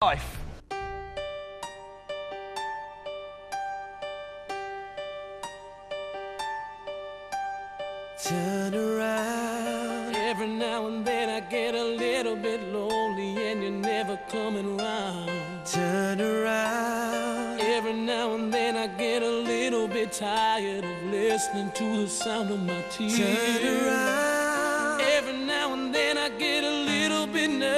life. Turn around. Every now and then I get a little bit lonely and you're never coming around. Turn around. Every now and then I get a little bit tired of listening to the sound of my tears. Turn around. Every now and then I get a little bit nervous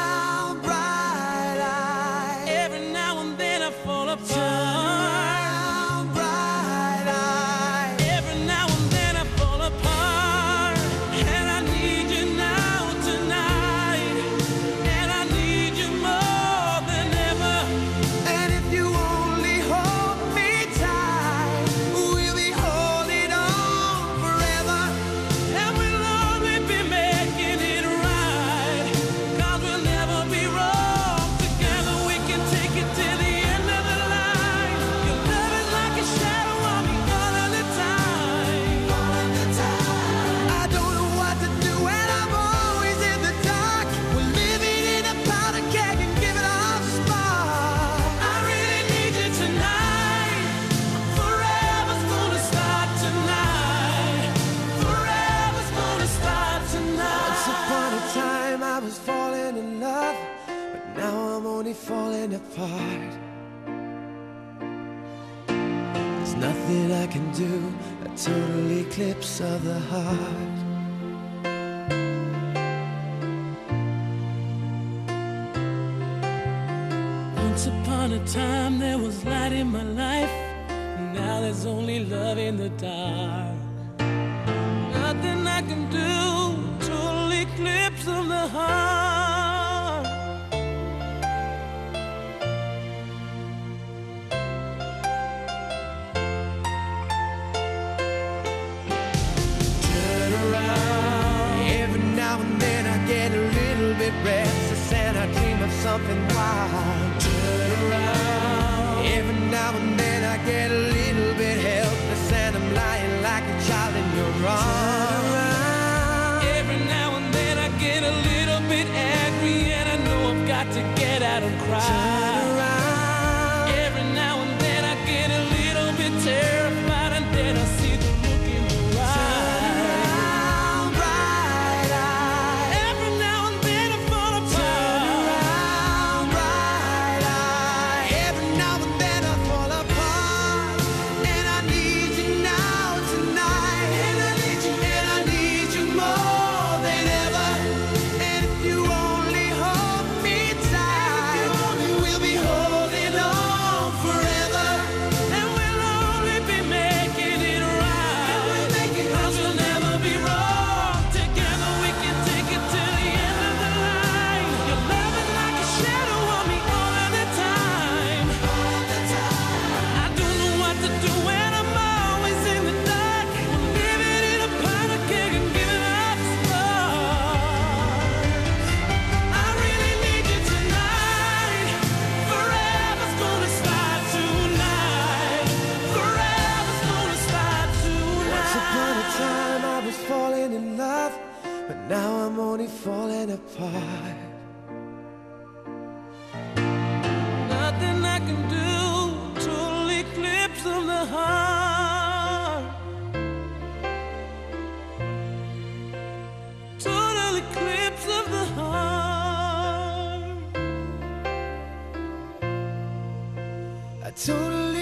now I'm only falling apart. There's nothing I can do, a total eclipse of the heart. Once upon a time there was light in my life. Now there's only love in the dark. Nothing I can do, total eclipse of the heart. Little bit restless and I dream of something wild. Turn around. Every now and then I get a little bit helpless and I'm lying like a child in your arms. Every now and then I get a little bit angry and I know I've got to get out and cry. Every heart. A total eclipse